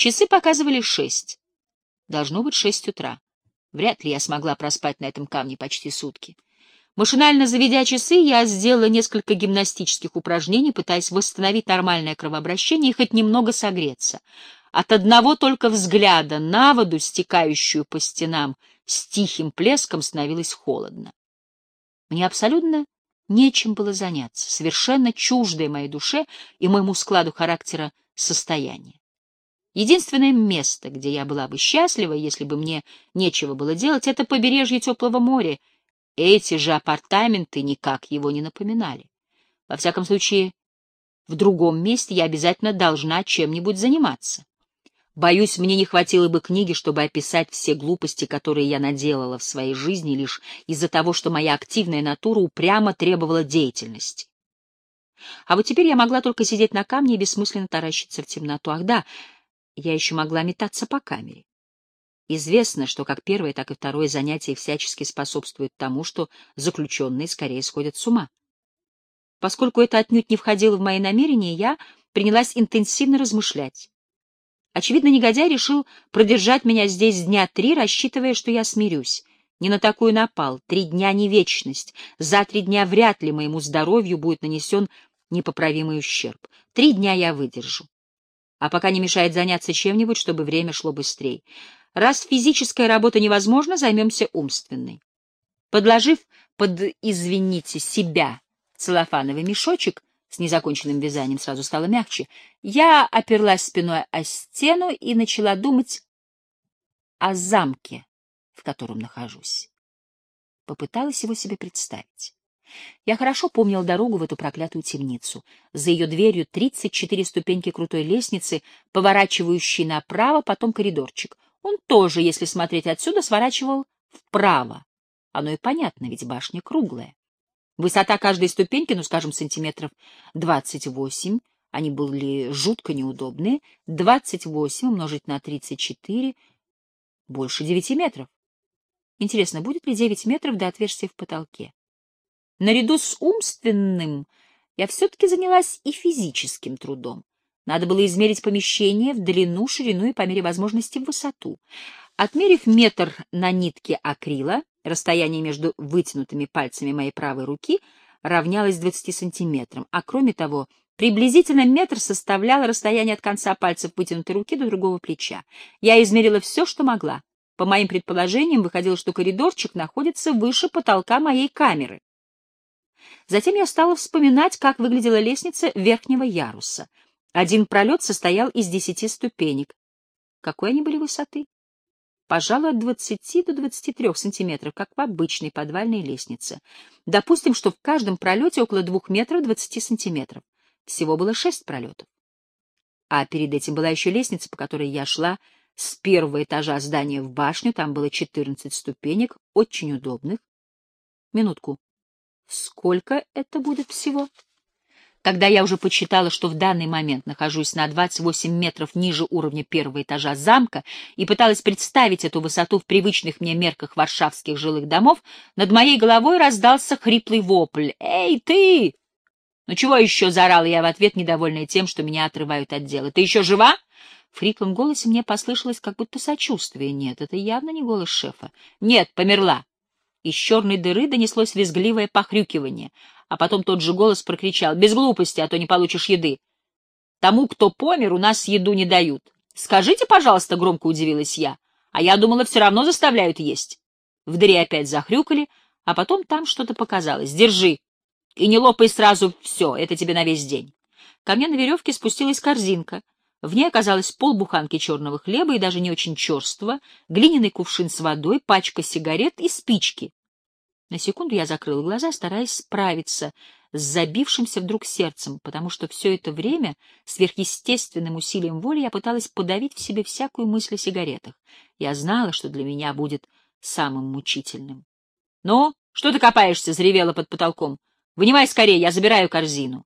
Часы показывали шесть. Должно быть шесть утра. Вряд ли я смогла проспать на этом камне почти сутки. Машинально заведя часы, я сделала несколько гимнастических упражнений, пытаясь восстановить нормальное кровообращение и хоть немного согреться. От одного только взгляда на воду, стекающую по стенам, с тихим плеском становилось холодно. Мне абсолютно нечем было заняться, совершенно чуждое моей душе и моему складу характера состояние. Единственное место, где я была бы счастлива, если бы мне нечего было делать, это побережье теплого моря. Эти же апартаменты никак его не напоминали. Во всяком случае, в другом месте я обязательно должна чем-нибудь заниматься. Боюсь, мне не хватило бы книги, чтобы описать все глупости, которые я наделала в своей жизни лишь из-за того, что моя активная натура упрямо требовала деятельности. А вот теперь я могла только сидеть на камне и бессмысленно таращиться в темноту. Ах да, я еще могла метаться по камере. Известно, что как первое, так и второе занятие всячески способствует тому, что заключенные скорее сходят с ума. Поскольку это отнюдь не входило в мои намерения, я принялась интенсивно размышлять. Очевидно, негодяй решил продержать меня здесь дня три, рассчитывая, что я смирюсь. Не на такую напал. Три дня — не вечность. За три дня вряд ли моему здоровью будет нанесен непоправимый ущерб. Три дня я выдержу. А пока не мешает заняться чем-нибудь, чтобы время шло быстрее. Раз физическая работа невозможна, займемся умственной. Подложив под, извините, себя целлофановый мешочек с незаконченным вязанием, сразу стало мягче, я оперлась спиной о стену и начала думать о замке, в котором нахожусь. Попыталась его себе представить. Я хорошо помнил дорогу в эту проклятую темницу. За ее дверью тридцать четыре ступеньки крутой лестницы, поворачивающей направо, потом коридорчик. Он тоже, если смотреть отсюда, сворачивал вправо. Оно и понятно, ведь башня круглая. Высота каждой ступеньки, ну, скажем, сантиметров двадцать восемь, они были жутко неудобные, двадцать восемь умножить на тридцать четыре, больше девяти метров. Интересно, будет ли девять метров до отверстия в потолке? Наряду с умственным я все-таки занялась и физическим трудом. Надо было измерить помещение в длину, ширину и, по мере возможности, в высоту. Отмерив метр на нитке акрила, расстояние между вытянутыми пальцами моей правой руки равнялось 20 сантиметрам, а кроме того, приблизительно метр составляло расстояние от конца пальцев вытянутой руки до другого плеча. Я измерила все, что могла. По моим предположениям, выходило, что коридорчик находится выше потолка моей камеры. Затем я стала вспоминать, как выглядела лестница верхнего яруса. Один пролет состоял из десяти ступенек. Какой они были высоты? Пожалуй, от двадцати до двадцати трех сантиметров, как в обычной подвальной лестнице. Допустим, что в каждом пролете около двух метров двадцати сантиметров. Всего было шесть пролетов. А перед этим была еще лестница, по которой я шла с первого этажа здания в башню. Там было четырнадцать ступенек, очень удобных. Минутку. Сколько это будет всего? Когда я уже подсчитала, что в данный момент нахожусь на 28 метров ниже уровня первого этажа замка и пыталась представить эту высоту в привычных мне мерках варшавских жилых домов, над моей головой раздался хриплый вопль. «Эй, ты!» «Ну чего еще?» — заорала я в ответ, недовольная тем, что меня отрывают от дела. «Ты еще жива?» В хриплом голосе мне послышалось как будто сочувствие. Нет, это явно не голос шефа. «Нет, померла. Из черной дыры донеслось визгливое похрюкивание, а потом тот же голос прокричал «Без глупости, а то не получишь еды». «Тому, кто помер, у нас еду не дают». «Скажите, пожалуйста», — громко удивилась я, «а я думала, все равно заставляют есть». В дыре опять захрюкали, а потом там что-то показалось. «Держи, и не лопай сразу все, это тебе на весь день». Ко мне на веревке спустилась корзинка. В ней оказалось полбуханки черного хлеба и даже не очень черствого, глиняный кувшин с водой, пачка сигарет и спички. На секунду я закрыла глаза, стараясь справиться с забившимся вдруг сердцем, потому что все это время сверхъестественным усилием воли я пыталась подавить в себе всякую мысль о сигаретах. Я знала, что для меня будет самым мучительным. — Ну, что ты копаешься? — заревела под потолком. — Вынимай скорее, я забираю корзину.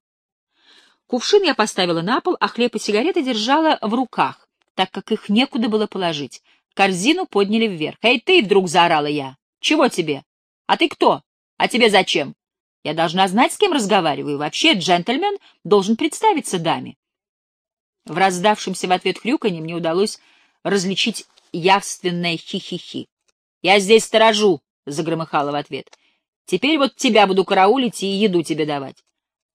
Кувшин я поставила на пол, а хлеб и сигареты держала в руках, так как их некуда было положить. Корзину подняли вверх. «Эй, ты!» — вдруг заорала я. «Чего тебе? А ты кто? А тебе зачем? Я должна знать, с кем разговариваю. Вообще, джентльмен должен представиться даме». В раздавшемся в ответ хрюканье мне удалось различить явственное хи-хи-хи. «Я здесь сторожу», — загромыхала в ответ. «Теперь вот тебя буду караулить и еду тебе давать.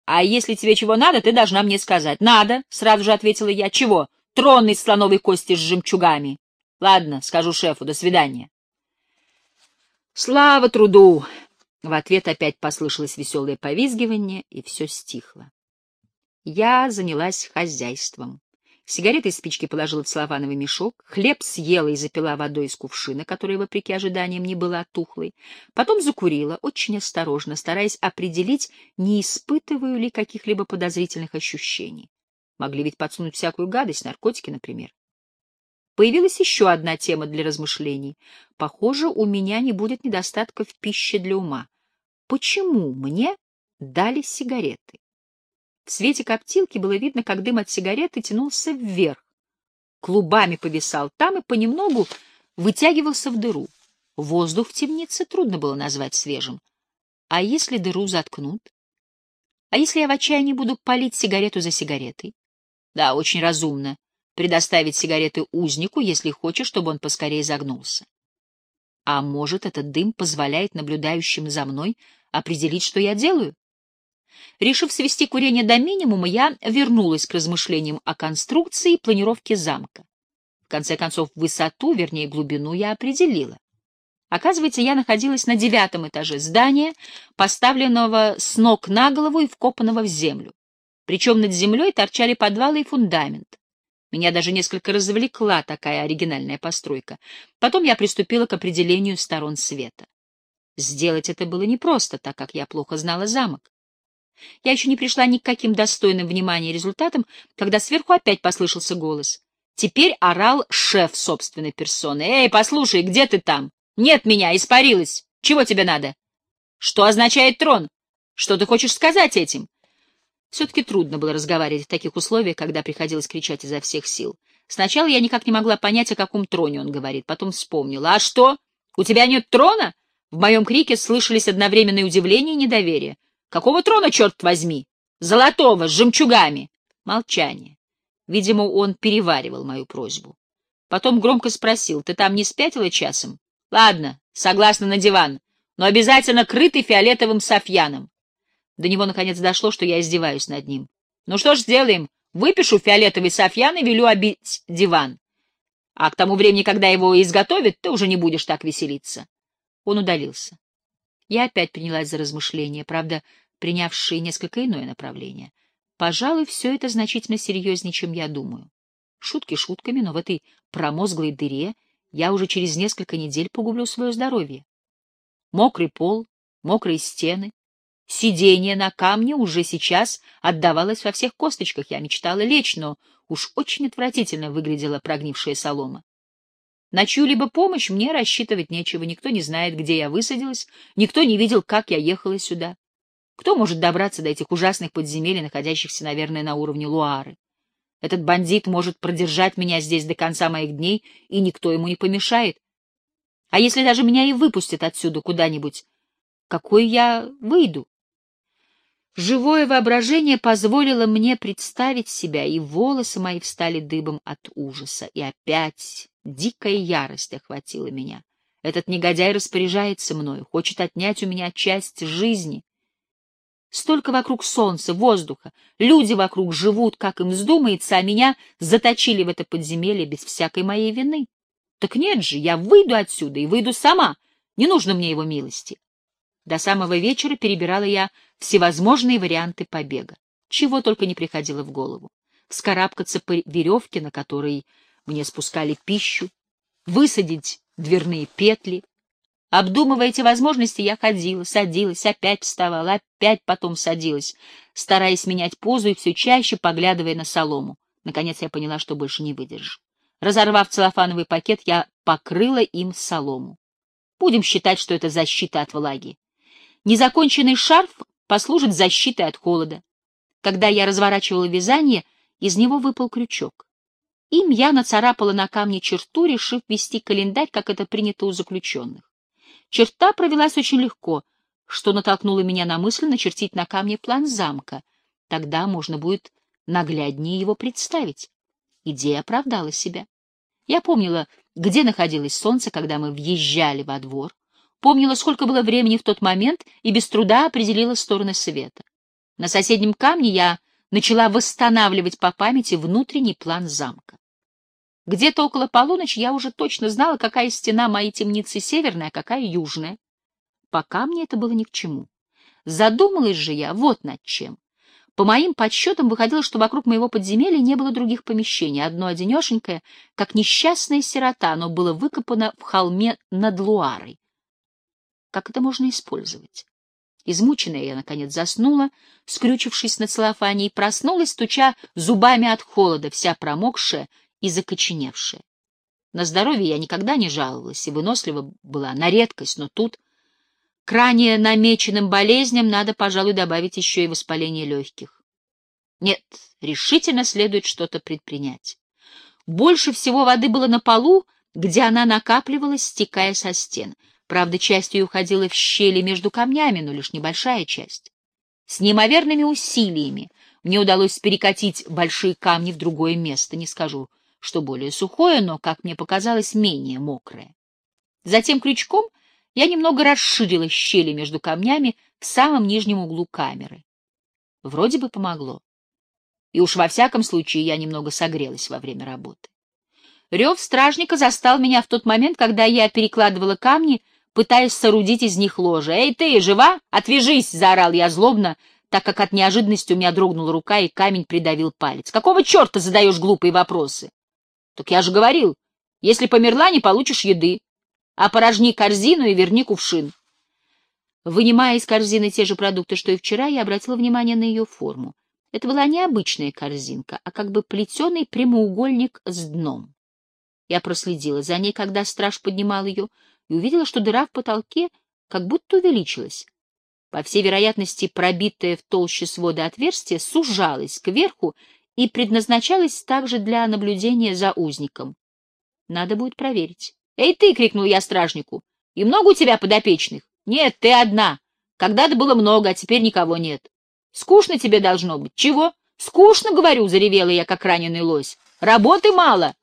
А если тебе чего надо, ты должна мне сказать». «Надо», — сразу же ответила я. «Чего? Трон из слоновой кости с жемчугами». «Ладно, скажу шефу. До свидания». «Слава труду!» В ответ опять послышалось веселое повизгивание, и все стихло. Я занялась хозяйством. Сигареты и спички положила в целлофановый мешок, хлеб съела и запила водой из кувшина, которая, вопреки ожиданиям, не была тухлой. Потом закурила, очень осторожно, стараясь определить, не испытываю ли каких-либо подозрительных ощущений. Могли ведь подсунуть всякую гадость, наркотики, например. Появилась еще одна тема для размышлений. Похоже, у меня не будет недостатка в пище для ума. Почему мне дали сигареты? В свете коптилки было видно, как дым от сигареты тянулся вверх, клубами повисал там и понемногу вытягивался в дыру. Воздух в темнице трудно было назвать свежим. А если дыру заткнут? А если я в отчаянии буду палить сигарету за сигаретой? Да, очень разумно предоставить сигареты узнику, если хочешь, чтобы он поскорее загнулся. А может, этот дым позволяет наблюдающим за мной определить, что я делаю? Решив свести курение до минимума, я вернулась к размышлениям о конструкции и планировке замка. В конце концов, высоту, вернее, глубину я определила. Оказывается, я находилась на девятом этаже здания, поставленного с ног на голову и вкопанного в землю. Причем над землей торчали подвалы и фундамент. Меня даже несколько развлекла такая оригинальная постройка. Потом я приступила к определению сторон света. Сделать это было непросто, так как я плохо знала замок. Я еще не пришла ни к каким достойным внимания результатам, когда сверху опять послышался голос. Теперь орал шеф собственной персоны. «Эй, послушай, где ты там? Нет меня, испарилась. Чего тебе надо? Что означает трон? Что ты хочешь сказать этим?» Все-таки трудно было разговаривать в таких условиях, когда приходилось кричать изо всех сил. Сначала я никак не могла понять, о каком троне он говорит, потом вспомнила. «А что? У тебя нет трона?» В моем крике слышались одновременное удивление и недоверие. Какого трона, черт возьми? Золотого, с жемчугами. Молчание. Видимо, он переваривал мою просьбу. Потом громко спросил, ты там не спятила часом? Ладно, согласна на диван, но обязательно крытый фиолетовым софьяном. До него наконец дошло, что я издеваюсь над ним. Ну что ж сделаем? Выпишу фиолетовый софьян и велю обить диван. А к тому времени, когда его изготовят, ты уже не будешь так веселиться. Он удалился. Я опять принялась за размышления, правда, принявшие несколько иное направление. Пожалуй, все это значительно серьезнее, чем я думаю. Шутки шутками, но в этой промозглой дыре я уже через несколько недель погублю свое здоровье. Мокрый пол, мокрые стены, сидение на камне уже сейчас отдавалось во всех косточках. Я мечтала лечь, но уж очень отвратительно выглядела прогнившая солома. На чью-либо помощь мне рассчитывать нечего, никто не знает, где я высадилась, никто не видел, как я ехала сюда. Кто может добраться до этих ужасных подземелий, находящихся, наверное, на уровне Луары? Этот бандит может продержать меня здесь до конца моих дней, и никто ему не помешает. А если даже меня и выпустят отсюда куда-нибудь, какой я выйду? Живое воображение позволило мне представить себя, и волосы мои встали дыбом от ужаса. И опять дикая ярость охватила меня. Этот негодяй распоряжается мною, хочет отнять у меня часть жизни. Столько вокруг солнца, воздуха, люди вокруг живут, как им вздумается, а меня заточили в это подземелье без всякой моей вины. Так нет же, я выйду отсюда и выйду сама, не нужно мне его милости. До самого вечера перебирала я всевозможные варианты побега. Чего только не приходило в голову. Вскарабкаться по веревке, на которой мне спускали пищу, высадить дверные петли. Обдумывая эти возможности, я ходила, садилась, опять вставала, опять потом садилась, стараясь менять позу и все чаще поглядывая на солому. Наконец я поняла, что больше не выдержу. Разорвав целлофановый пакет, я покрыла им солому. Будем считать, что это защита от влаги. Незаконченный шарф послужит защитой от холода. Когда я разворачивала вязание, из него выпал крючок. Им я нацарапала на камне черту, решив вести календарь, как это принято у заключенных. Черта провелась очень легко, что натолкнуло меня на мысль начертить на камне план замка. Тогда можно будет нагляднее его представить. Идея оправдала себя. Я помнила, где находилось солнце, когда мы въезжали во двор, помнила, сколько было времени в тот момент, и без труда определила стороны света. На соседнем камне я начала восстанавливать по памяти внутренний план замка. Где-то около полуночи я уже точно знала, какая стена моей темницы северная, а какая южная. Пока мне это было ни к чему. Задумалась же я вот над чем. По моим подсчетам выходило, что вокруг моего подземелья не было других помещений. Одно одинешенькое, как несчастная сирота, оно было выкопано в холме над Луарой. Как это можно использовать? Измученная я, наконец, заснула, скрючившись на целлофане, и проснулась, стуча зубами от холода, вся промокшая и закоченевшая. На здоровье я никогда не жаловалась и вынослива была на редкость, но тут к ранее намеченным болезням надо, пожалуй, добавить еще и воспаление легких. Нет, решительно следует что-то предпринять. Больше всего воды было на полу, где она накапливалась, стекая со стен. Правда, часть ее уходила в щели между камнями, но лишь небольшая часть. С неимоверными усилиями мне удалось перекатить большие камни в другое место, не скажу, что более сухое, но, как мне показалось, менее мокрое. Затем крючком я немного расширила щели между камнями в самом нижнем углу камеры. Вроде бы помогло. И уж во всяком случае я немного согрелась во время работы. Рев стражника застал меня в тот момент, когда я перекладывала камни, пытаясь соорудить из них ложе. «Эй, ты, жива? Отвяжись!» — заорал я злобно, так как от неожиданности у меня дрогнула рука, и камень придавил палец. «Какого черта задаешь глупые вопросы?» «Так я же говорил, если померла, не получишь еды опорожни корзину и верни кувшин. Вынимая из корзины те же продукты, что и вчера, я обратила внимание на ее форму. Это была не обычная корзинка, а как бы плетеный прямоугольник с дном. Я проследила за ней, когда страж поднимал ее, и увидела, что дыра в потолке как будто увеличилась. По всей вероятности, пробитое в толще свода отверстие сужалось кверху и предназначалось также для наблюдения за узником. Надо будет проверить. «Эй, ты!» — крикнул я стражнику. «И много у тебя подопечных?» «Нет, ты одна. Когда-то было много, а теперь никого нет. Скучно тебе должно быть. Чего? Скучно, говорю!» — заревела я, как раненый лось. «Работы мало!»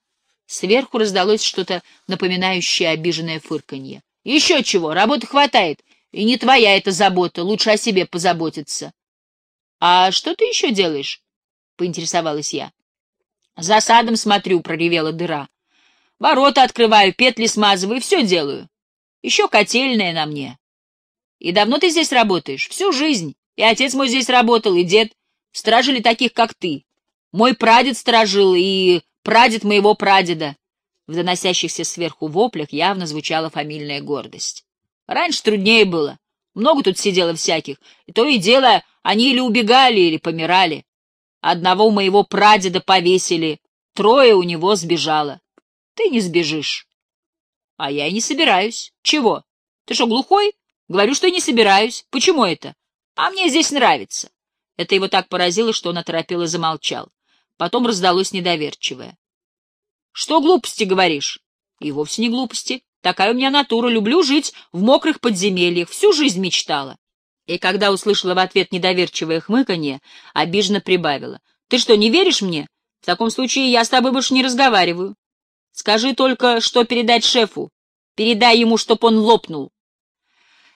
Сверху раздалось что-то напоминающее обиженное фырканье. «Еще чего, работы хватает. И не твоя эта забота, лучше о себе позаботиться». «А что ты еще делаешь?» — поинтересовалась я. «За садом смотрю», — проревела дыра. Ворота открываю, петли смазываю, все делаю. Еще котельная на мне. И давно ты здесь работаешь? Всю жизнь. И отец мой здесь работал, и дед. Стражили таких, как ты. Мой прадед стражил, и прадед моего прадеда. В доносящихся сверху воплях явно звучала фамильная гордость. Раньше труднее было. Много тут сидело всяких. И то и дело, они или убегали, или помирали. Одного моего прадеда повесили, трое у него сбежало. Ты не сбежишь. А я и не собираюсь. Чего? Ты что, глухой? Говорю, что не собираюсь. Почему это? А мне здесь нравится. Это его так поразило, что он оторопел и замолчал. Потом раздалось недоверчивое. Что глупости говоришь? И вовсе не глупости. Такая у меня натура. Люблю жить в мокрых подземельях. Всю жизнь мечтала. И когда услышала в ответ недоверчивое хмыканье, обиженно прибавила. Ты что, не веришь мне? В таком случае я с тобой больше не разговариваю. Скажи только, что передать шефу. Передай ему, чтоб он лопнул.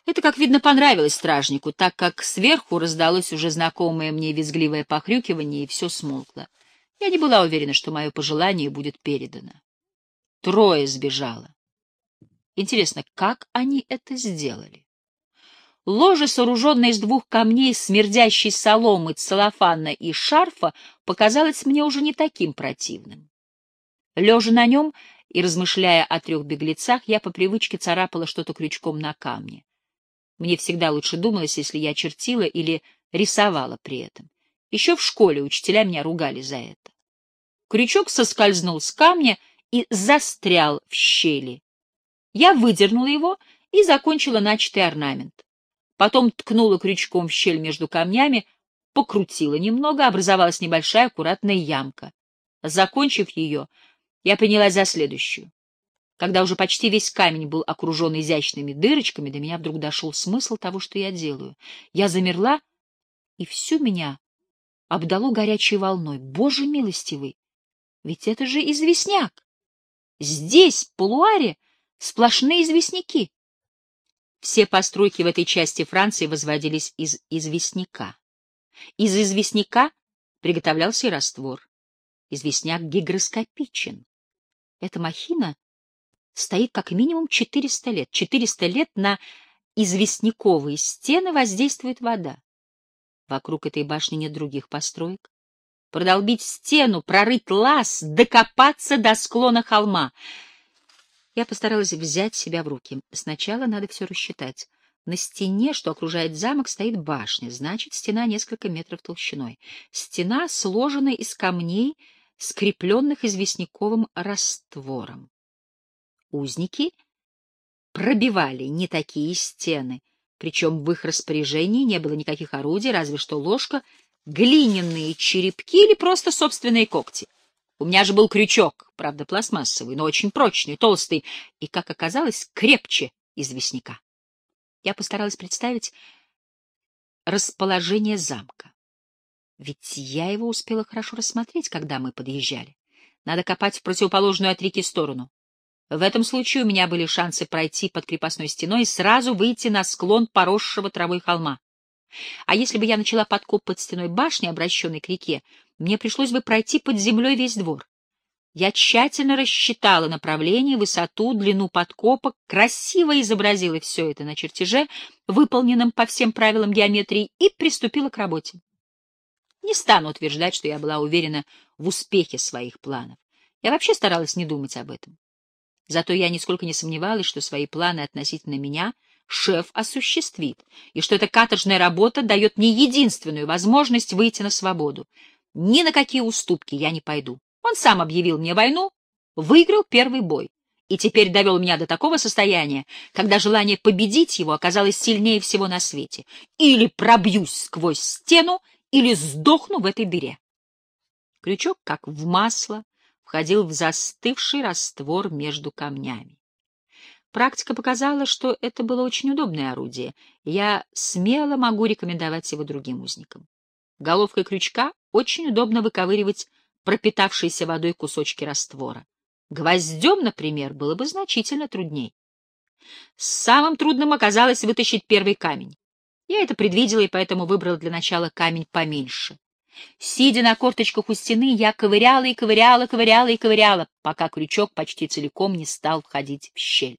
Это, как видно, понравилось стражнику, так как сверху раздалось уже знакомое мне визгливое похрюкивание, и все смолкло. Я не была уверена, что мое пожелание будет передано. Трое сбежало. Интересно, как они это сделали? Ложе, сооруженное из двух камней, смердящей соломы, целлофана и шарфа, показалось мне уже не таким противным. Лежа на нем и размышляя о трех беглецах, я по привычке царапала что-то крючком на камне. Мне всегда лучше думалось, если я чертила или рисовала при этом. Еще в школе учителя меня ругали за это. Крючок соскользнул с камня и застрял в щели. Я выдернула его и закончила начатый орнамент. Потом ткнула крючком в щель между камнями, покрутила немного, образовалась небольшая аккуратная ямка. Закончив ее, я принялась за следующую. Когда уже почти весь камень был окружен изящными дырочками, до меня вдруг дошел смысл того, что я делаю. Я замерла, и всю меня обдало горячей волной. Боже милостивый! Ведь это же известняк. Здесь, в Полуаре, сплошные известняки. Все постройки в этой части Франции возводились из известняка. Из известняка приготовлялся и раствор. Известняк гигроскопичен. Эта махина стоит как минимум 400 лет. 400 лет на известняковые стены воздействует вода. Вокруг этой башни нет других построек. Продолбить стену, прорыть лаз, докопаться до склона холма. Я постаралась взять себя в руки. Сначала надо все рассчитать. На стене, что окружает замок, стоит башня, значит, стена несколько метров толщиной. Стена сложена из камней, скрепленных известняковым раствором. Узники пробивали не такие стены, причем в их распоряжении не было никаких орудий, разве что ложка, глиняные черепки или просто собственные когти. У меня же был крючок, правда, пластмассовый, но очень прочный, толстый и, как оказалось, крепче известняка. Я постаралась представить расположение замка. Ведь я его успела хорошо рассмотреть, когда мы подъезжали. Надо копать в противоположную от реки сторону. В этом случае у меня были шансы пройти под крепостной стеной и сразу выйти на склон поросшего травой холма. А если бы я начала подкоп под стеной башни, обращенной к реке, мне пришлось бы пройти под землей весь двор. Я тщательно рассчитала направление, высоту, длину подкопа, красиво изобразила все это на чертеже, выполненном по всем правилам геометрии, и приступила к работе. Не стану утверждать, что я была уверена в успехе своих планов. Я вообще старалась не думать об этом. Зато я нисколько не сомневалась, что свои планы относительно меня шеф осуществит, и что эта каторжная работа дает мне единственную возможность выйти на свободу. Ни на какие уступки я не пойду. Он сам объявил мне войну, выиграл первый бой и теперь довел меня до такого состояния, когда желание победить его оказалось сильнее всего на свете. Или пробьюсь сквозь стену, или сдохну в этой дыре. Крючок, как в масло, входил в застывший раствор между камнями. Практика показала, что это было очень удобное орудие. Я смело могу рекомендовать его другим узникам. Головкой крючка очень удобно выковыривать пропитавшиеся водой кусочки раствора. Гвоздем, например, было бы значительно трудней. Самым трудным оказалось вытащить первый камень. Я это предвидела и поэтому выбрала для начала камень поменьше. Сидя на корточках у стены, я ковыряла и ковыряла, ковыряла и ковыряла, пока крючок почти целиком не стал входить в щель.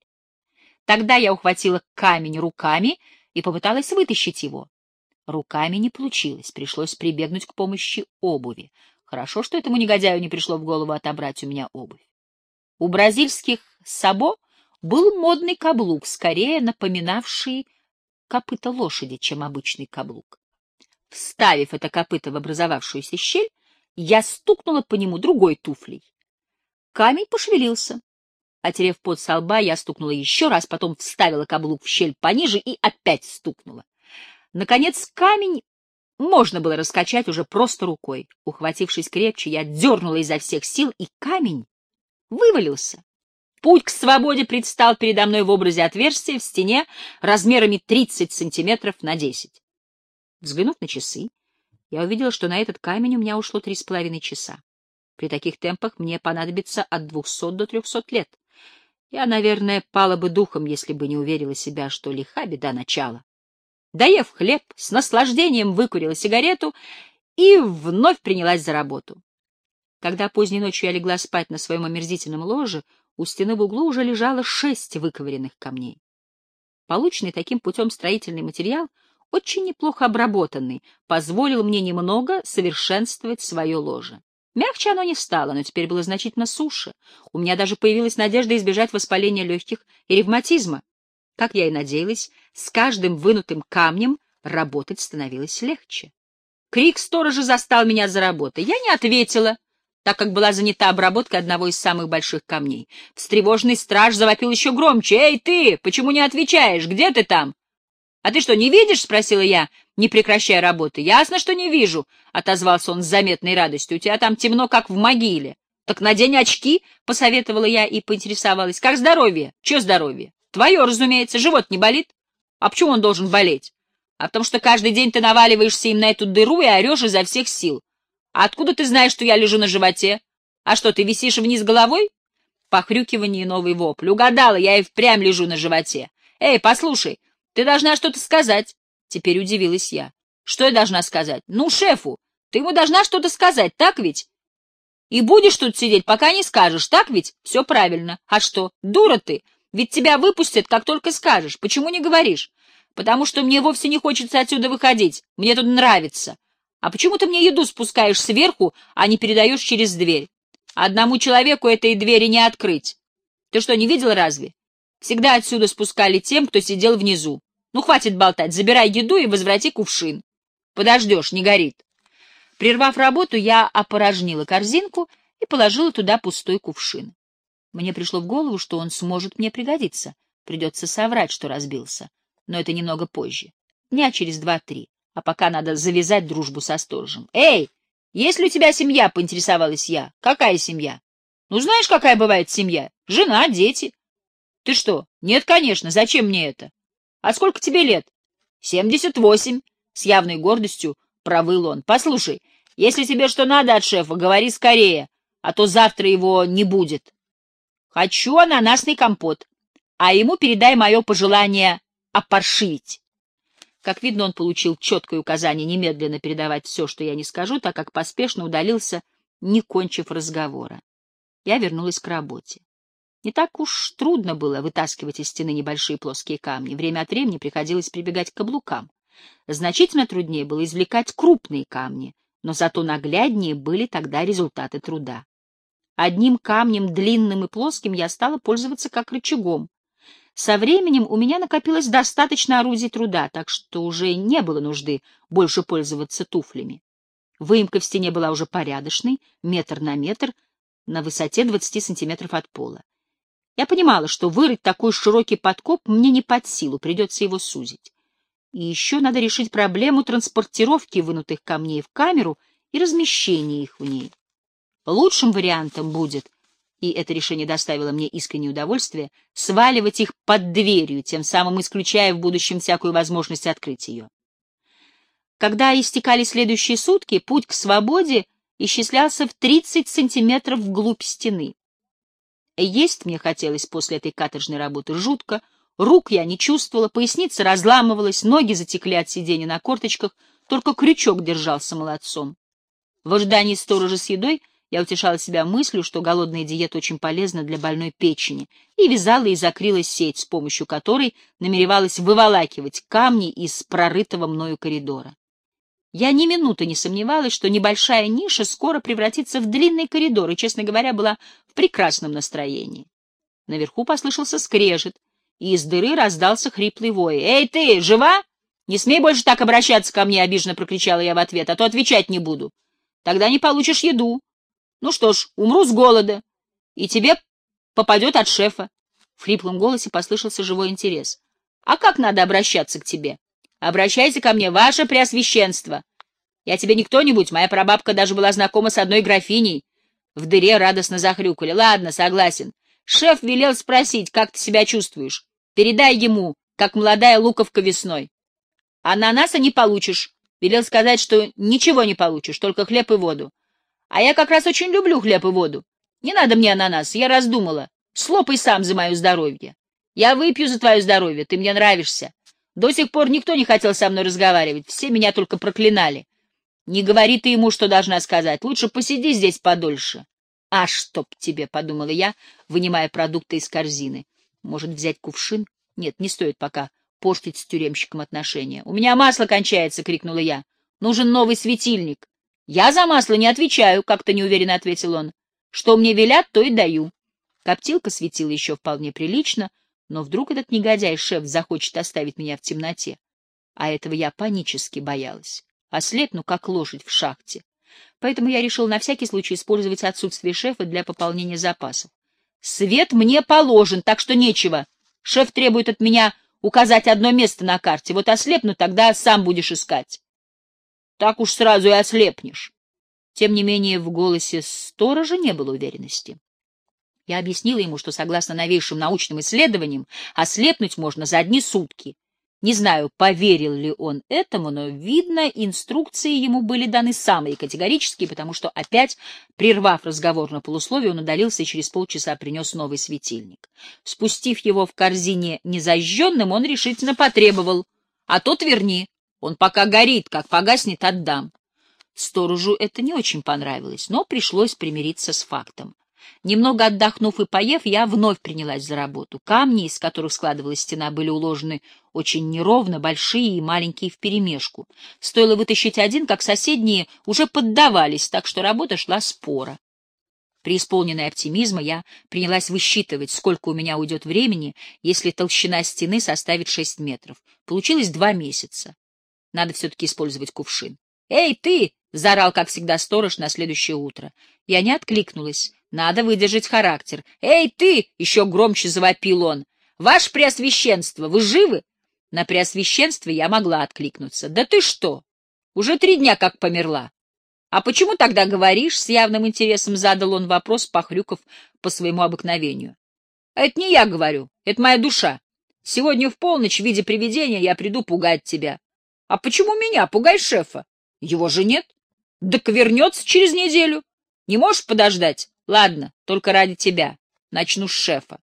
Тогда я ухватила камень руками и попыталась вытащить его. Руками не получилось, пришлось прибегнуть к помощи обуви. Хорошо, что этому негодяю не пришло в голову отобрать у меня обувь. У бразильских сабо был модный каблук, скорее напоминавший копыта лошади, чем обычный каблук. Вставив это копыто в образовавшуюся щель, я стукнула по нему другой туфлей. Камень пошевелился. Отерев пот со лба, я стукнула еще раз, потом вставила каблук в щель пониже и опять стукнула. Наконец камень можно было раскачать уже просто рукой. Ухватившись крепче, я дернула изо всех сил, и камень вывалился. Путь к свободе предстал передо мной в образе отверстия в стене размерами 30 сантиметров на 10. Взглянув на часы, я увидела, что на этот камень у меня ушло три с половиной часа. При таких темпах мне понадобится от двухсот до трехсот лет. Я, наверное, пала бы духом, если бы не уверила себя, что лиха беда начала. Доев хлеб, с наслаждением выкурила сигарету и вновь принялась за работу. Когда поздней ночью я легла спать на своем омерзительном ложе, у стены в углу уже лежало шесть выковыренных камней. Полученный таким путем строительный материал — очень неплохо обработанный, позволил мне немного совершенствовать свое ложе. Мягче оно не стало, но теперь было значительно суше. У меня даже появилась надежда избежать воспаления легких и ревматизма. Как я и надеялась, с каждым вынутым камнем работать становилось легче. Крик сторожа застал меня за работой. Я не ответила, так как была занята обработкой одного из самых больших камней. Встревоженный страж завопил еще громче. «Эй, ты! Почему не отвечаешь? Где ты там? — А ты что, не видишь? — спросила я, не прекращая работы. — Ясно, что не вижу, — отозвался он с заметной радостью. — У тебя там темно, как в могиле. — Так надень очки, — посоветовала я и поинтересовалась. — Как здоровье? — Че здоровье? — Твое, разумеется. Живот не болит? — А почему он должен болеть? — А потому что каждый день ты наваливаешься им на эту дыру и орешь изо всех сил. — А откуда ты знаешь, что я лежу на животе? А что, ты висишь вниз головой? Похрюкивание и новый вопль. Угадала, я и впрямь лежу на животе. Эй, послушай, ты должна что-то сказать. Теперь удивилась я. Что я должна сказать? Ну, шефу. Ты ему должна что-то сказать, так ведь? И будешь тут сидеть, пока не скажешь, так ведь? Все правильно. А что, дура ты? Ведь тебя выпустят, как только скажешь. Почему не говоришь? Потому что мне вовсе не хочется отсюда выходить. Мне тут нравится. А почему ты мне еду спускаешь сверху, а не передаешь через дверь? Одному человеку этой двери не открыть. Ты что, не видел разве? Всегда отсюда спускали тем, кто сидел внизу. Ну, хватит болтать, забирай еду и возврати кувшин. Подождешь, не горит. Прервав работу, я опорожнила корзинку и положила туда пустой кувшин. Мне пришло в голову, что он сможет мне пригодиться. Придется соврать, что разбился. Но это немного позже. Дня через два-три. А пока надо завязать дружбу со сторожем. «Эй, есть ли у тебя семья?» — поинтересовалась я. «Какая семья?» «Ну, знаешь, какая бывает семья? Жена, дети». «Ты что? Нет, конечно. Зачем мне это?» «А сколько тебе лет?» «Семьдесят восемь», — с явной гордостью провыл он. «Послушай, если тебе что надо от шефа, говори скорее, а то завтра его не будет». Хочу ананасный компот, а ему передай мое пожелание опаршивить. Как видно, он получил четкое указание немедленно передавать все, что я не скажу, так как поспешно удалился, не кончив разговора. Я вернулась к работе. Не так уж трудно было вытаскивать из стены небольшие плоские камни. Время от времени приходилось прибегать к каблукам. Значительно труднее было извлекать крупные камни, но зато нагляднее были тогда результаты труда. Одним камнем, длинным и плоским, я стала пользоваться как рычагом. Со временем у меня накопилось достаточно орудий труда, так что уже не было нужды больше пользоваться туфлями. Выемка в стене была уже порядочной, метр на метр, на высоте 20 сантиметров от пола. Я понимала, что вырыть такой широкий подкоп мне не под силу, придется его сузить. И еще надо решить проблему транспортировки вынутых камней в камеру и размещения их в ней. Лучшим вариантом будет, и это решение доставило мне искреннее удовольствие, сваливать их под дверью, тем самым исключая в будущем всякую возможность открыть ее. Когда истекали следующие сутки, путь к свободе исчислялся в 30 сантиметров вглубь стены. Есть мне хотелось после этой каторжной работы жутко, рук я не чувствовала, поясница разламывалась, ноги затекли от сидения на корточках, только крючок держался молодцом. В ожидании сторожа с едой я утешала себя мыслью, что голодная диета очень полезна для больной печени, и вязала и закрыла сеть, с помощью которой намеревалась выволакивать камни из прорытого мною коридора. Я ни минуты не сомневалась, что небольшая ниша скоро превратится в длинный коридор, и, честно говоря, была в прекрасном настроении. Наверху послышался скрежет, и из дыры раздался хриплый вой. «Эй, ты, жива? Не смей больше так обращаться ко мне!» — обиженно прокричала я в ответ, «а то отвечать не буду. Тогда не получишь еду. Ну что ж, умру с голода, и тебе попадет от шефа. В хриплом голосе послышался живой интерес. А как надо обращаться к тебе? Обращайся ко мне, ваше преосвященство. Я тебе не кто-нибудь, моя прабабка даже была знакома с одной графиней. В дыре радостно захрюкали. Ладно, согласен. Шеф велел спросить, как ты себя чувствуешь. Передай ему, как молодая луковка весной. Ананаса не получишь. Велел сказать, что ничего не получишь, только хлеб и воду. А я как раз очень люблю хлеб и воду. Не надо мне ананас, я раздумала. Слопай сам за мое здоровье. Я выпью за твое здоровье, ты мне нравишься. До сих пор никто не хотел со мной разговаривать, все меня только проклинали. Не говори ты ему, что должна сказать, лучше посиди здесь подольше. А чтоб тебе, — подумала я, вынимая продукты из корзины. Может, взять кувшин? Нет, не стоит пока портить с тюремщиком отношения. — У меня масло кончается, — крикнула я. — Нужен новый светильник. «Я за масло не отвечаю», — как-то неуверенно ответил он. «Что мне велят, то и даю». Коптилка светила еще вполне прилично, но вдруг этот негодяй-шеф захочет оставить меня в темноте. А этого я панически боялась. Ослепну, как лошадь в шахте. Поэтому я решил на всякий случай использовать отсутствие шефа для пополнения запасов. Свет мне положен, так что нечего. Шеф требует от меня указать одно место на карте. Вот ослепну, тогда сам будешь искать так уж сразу и ослепнешь. Тем не менее, в голосе сторожа не было уверенности. Я объяснила ему, что, согласно новейшим научным исследованиям, ослепнуть можно за одни сутки. Не знаю, поверил ли он этому, но, видно, инструкции ему были даны самые категорические, потому что опять, прервав разговор на полусловие, он удалился и через полчаса принес новый светильник. Спустив его в корзине незажженным, он решительно потребовал. — А тот верни, он пока горит, как погаснет, отдам. Сторожу это не очень понравилось, но пришлось примириться с фактом. Немного отдохнув и поев, я вновь принялась за работу. Камни, из которых складывалась стена, были уложены очень неровно, большие и маленькие вперемешку. Стоило вытащить один, как соседние уже поддавались, так что работа шла спора. При исполненной оптимизма я принялась высчитывать, сколько у меня уйдет времени, если толщина стены составит шесть метров. Получилось два месяца. Надо все-таки использовать кувшин. «Эй, ты!» — заорал, как всегда, сторож на следующее утро. Я не откликнулась. Надо выдержать характер. «Эй, ты!» — еще громче завопил он. «Ваше Преосвященство, вы живы?» На Преосвященство я могла откликнуться. «Да ты что? Уже три дня как померла». «А почему тогда говоришь?» — с явным интересом задал он вопрос, похрюков по своему обыкновению. «Это не я говорю, это моя душа. Сегодня в полночь в виде привидения я приду пугать тебя». «А почему меня? Пугай шефа». «Его же нет». «Так вернется через неделю. Не можешь подождать?» Ладно, только ради тебя. Начну с шефа.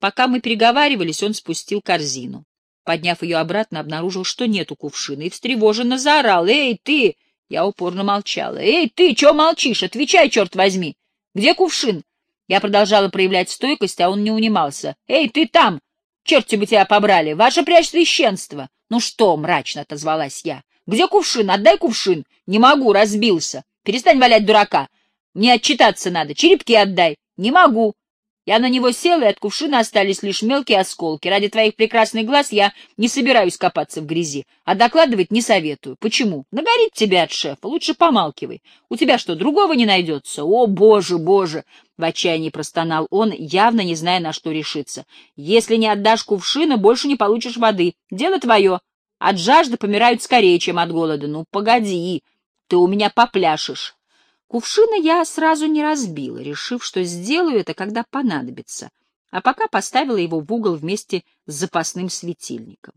Пока мы переговаривались, он спустил корзину. Подняв ее обратно, обнаружил, что нету кувшина, и встревоженно заорал. «Эй, ты!» Я упорно молчала. «Эй, ты, чего молчишь? Отвечай, черт возьми! Где кувшин?» Я продолжала проявлять стойкость, а он не унимался. «Эй, ты там! Черти бы тебя побрали! Ваше Преосвященство!» «Ну что?» — мрачно отозвалась я. «Где кувшин? Отдай кувшин!» «Не могу, разбился! Перестань валять дурака! Мне отчитаться надо. Черепки отдай. Не могу. Я на него сел, и от кувшина остались лишь мелкие осколки. Ради твоих прекрасных глаз я не собираюсь копаться в грязи, а докладывать не советую. Почему? Нагорит тебя от шефа. Лучше помалкивай. У тебя что, другого не найдется? О, боже, боже! В отчаянии простонал он, явно не зная, на что решиться. Если не отдашь кувшина, больше не получишь воды. Дело твое. От жажды помирают скорее, чем от голода. Ну, погоди, ты у меня попляшешь. Кувшина я сразу не разбила, решив, что сделаю это, когда понадобится, а пока поставила его в угол вместе с запасным светильником.